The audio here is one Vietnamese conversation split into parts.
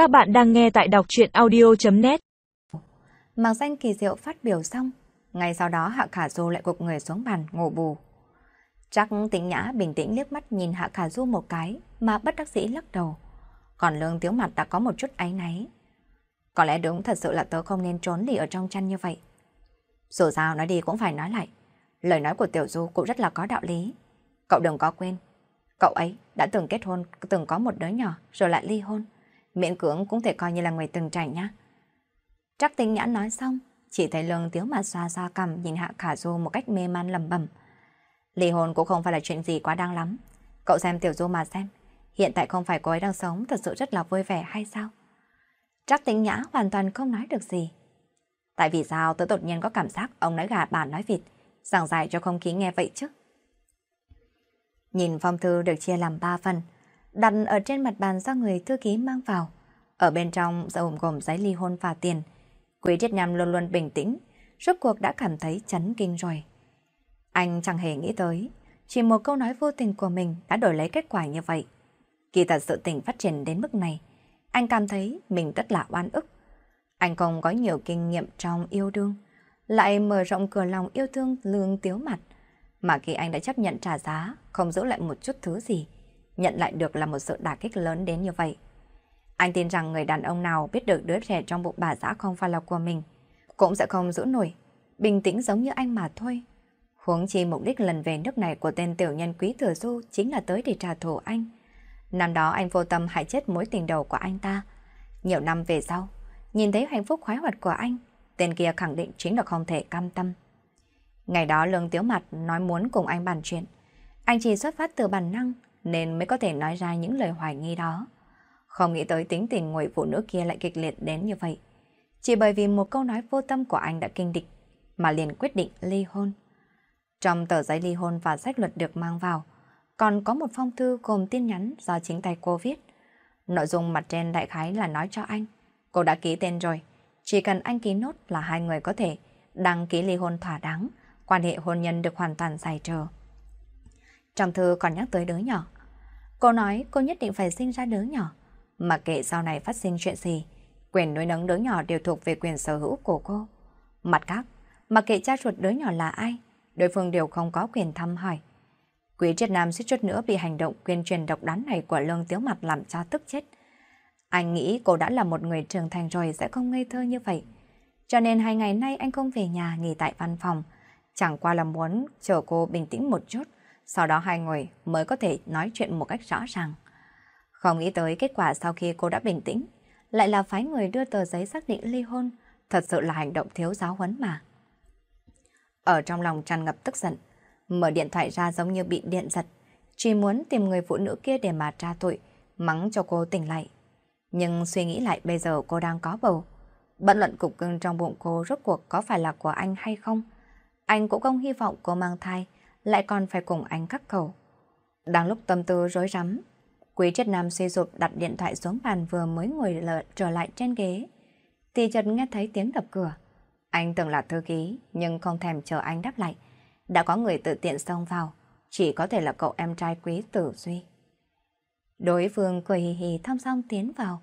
Các bạn đang nghe tại đọc chuyện audio.net Mạc danh kỳ diệu phát biểu xong, ngay sau đó Hạ Khả Du lại gục người xuống bàn ngủ bù. Chắc tĩnh nhã bình tĩnh liếc mắt nhìn Hạ Khả Du một cái mà bất đắc dĩ lắc đầu. Còn lương tiếu mặt đã có một chút áy náy. Có lẽ đúng thật sự là tớ không nên trốn đi ở trong chăn như vậy. Dù sao nói đi cũng phải nói lại. Lời nói của Tiểu Du cũng rất là có đạo lý. Cậu đừng có quên. Cậu ấy đã từng kết hôn, từng có một đứa nhỏ rồi lại ly hôn. Miễn cưỡng cũng thể coi như là người từng trải nhá. Trắc tinh nhã nói xong, chỉ thấy lương tiếu mà xoa xoa cầm nhìn Hạ Khả Du một cách mê man lầm bẩm. Lì hồn cũng không phải là chuyện gì quá đáng lắm. Cậu xem Tiểu Du mà xem. Hiện tại không phải cô ấy đang sống thật sự rất là vui vẻ hay sao? Trắc tinh nhã hoàn toàn không nói được gì. Tại vì sao tớ đột nhiên có cảm giác ông nói gà bà nói vịt, giảng giải cho không khí nghe vậy chứ? Nhìn phong thư được chia làm ba phần, đặt ở trên mặt bàn do người thư ký mang vào. Ở bên trong gồm gồm giấy ly hôn và tiền. Quý Triết Nham luôn luôn bình tĩnh, rốt cuộc đã cảm thấy chấn kinh rồi. Anh chẳng hề nghĩ tới, chỉ một câu nói vô tình của mình đã đổi lấy kết quả như vậy. Kỳ thật sự tình phát triển đến mức này, anh cảm thấy mình rất là oan ức. Anh không có nhiều kinh nghiệm trong yêu đương, lại mở rộng cửa lòng yêu thương lương tiếu mặt. Mà khi anh đã chấp nhận trả giá, không giữ lại một chút thứ gì, nhận lại được là một sự đả kích lớn đến như vậy. Anh tin rằng người đàn ông nào biết được đứa trẻ trong bụng bà xã không phải là của mình, cũng sẽ không giữ nổi, bình tĩnh giống như anh mà thôi. Huống chi mục đích lần về nước này của tên tiểu nhân quý thừa du chính là tới để trả thù anh. Năm đó anh vô tâm hại chết mối tình đầu của anh ta. Nhiều năm về sau, nhìn thấy hạnh phúc khoái hoạt của anh, tên kia khẳng định chính là không thể cam tâm. Ngày đó Lương Tiếu Mặt nói muốn cùng anh bàn chuyện. Anh chỉ xuất phát từ bản năng nên mới có thể nói ra những lời hoài nghi đó. Không nghĩ tới tính tình người phụ nữ kia lại kịch liệt đến như vậy. Chỉ bởi vì một câu nói vô tâm của anh đã kinh địch mà liền quyết định ly hôn. Trong tờ giấy ly hôn và sách luật được mang vào, còn có một phong thư gồm tin nhắn do chính tay cô viết. Nội dung mặt trên đại khái là nói cho anh, cô đã ký tên rồi, chỉ cần anh ký nốt là hai người có thể đăng ký ly hôn thỏa đáng, quan hệ hôn nhân được hoàn toàn giải trừ. Trong thư còn nhắc tới đứa nhỏ. Cô nói cô nhất định phải sinh ra đứa nhỏ, mà kệ sau này phát sinh chuyện gì, quyền nuôi nấng đứa nhỏ đều thuộc về quyền sở hữu của cô. Mặt khác, mà kệ cha ruột đứa nhỏ là ai, đối phương đều không có quyền thăm hỏi. Quý Triết Nam suýt chút nữa bị hành động quyền truyền độc đoán này của Lương Tiếu Mặt làm cho tức chết. Anh nghĩ cô đã là một người trưởng thành rồi sẽ không ngây thơ như vậy. Cho nên hai ngày nay anh không về nhà nghỉ tại văn phòng. Chẳng qua là muốn chờ cô bình tĩnh một chút, sau đó hai người mới có thể nói chuyện một cách rõ ràng. Không nghĩ tới kết quả sau khi cô đã bình tĩnh, lại là phái người đưa tờ giấy xác định ly hôn, thật sự là hành động thiếu giáo huấn mà. Ở trong lòng tràn ngập tức giận, mở điện thoại ra giống như bị điện giật, chỉ muốn tìm người phụ nữ kia để mà tra tội, mắng cho cô tỉnh lại. Nhưng suy nghĩ lại bây giờ cô đang có bầu. Bận luận cục cưng trong bụng cô rốt cuộc có phải là của anh hay không? Anh cũng không hy vọng cô mang thai, lại còn phải cùng anh cắt cầu. Đang lúc tâm tư rối rắm, Quý Triết Nam suy sụp đặt điện thoại xuống bàn vừa mới ngồi lợ trở lại trên ghế. Thì chợt nghe thấy tiếng đập cửa. Anh từng là thư ký, nhưng không thèm chờ anh đáp lại. Đã có người tự tiện xông vào, chỉ có thể là cậu em trai quý tử Duy. Đối phương cười hì hì thong song tiến vào,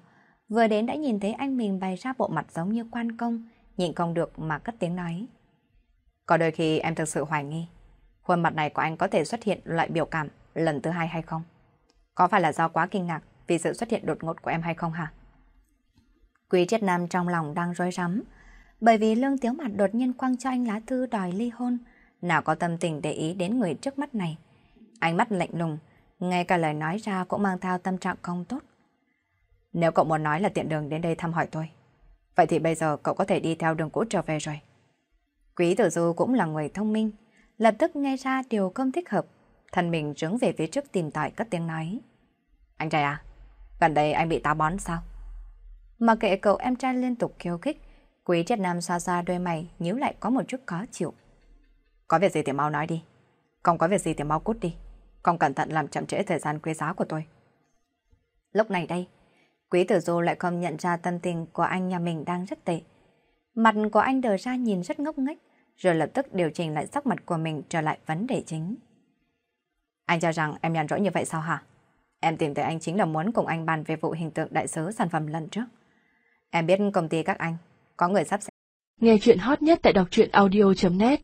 vừa đến đã nhìn thấy anh mình bày ra bộ mặt giống như quan công, nhịn không được mà cất tiếng nói. Có đôi khi em thực sự hoài nghi, khuôn mặt này của anh có thể xuất hiện loại biểu cảm lần thứ hai hay không? Có phải là do quá kinh ngạc vì sự xuất hiện đột ngột của em hay không hả? Quý triết nam trong lòng đang rối rắm, bởi vì lương tiếu mặt đột nhiên quăng cho anh lá thư đòi ly hôn, nào có tâm tình để ý đến người trước mắt này. Ánh mắt lạnh lùng, ngay cả lời nói ra cũng mang theo tâm trạng không tốt. Nếu cậu muốn nói là tiện đường đến đây thăm hỏi tôi, vậy thì bây giờ cậu có thể đi theo đường cũ trở về rồi. Quý tử du cũng là người thông minh, lập tức nghe ra điều không thích hợp, thân mình trướng về phía trước tìm tòi cất tiếng nói. Anh trai à, gần đây anh bị táo bón sao? Mà kệ cậu em trai liên tục khiêu khích, quý triết nam xoa xoa đôi mày nhíu lại có một chút khó chịu. Có việc gì thì mau nói đi, không có việc gì thì mau cút đi, không cẩn thận làm chậm trễ thời gian quý giá của tôi. Lúc này đây, quý tử du lại không nhận ra tâm tình của anh nhà mình đang rất tệ. Mặt của anh đờ ra nhìn rất ngốc nghếch, rồi lập tức điều chỉnh lại sắc mặt của mình trở lại vấn đề chính. Anh cho rằng em nhàn rỗi như vậy sao hả? Em tìm tới anh chính là muốn cùng anh bàn về vụ hình tượng đại sứ sản phẩm lần trước. Em biết công ty các anh, có người sắp xếp. Nghe chuyện hot nhất tại đọc truyện audio.net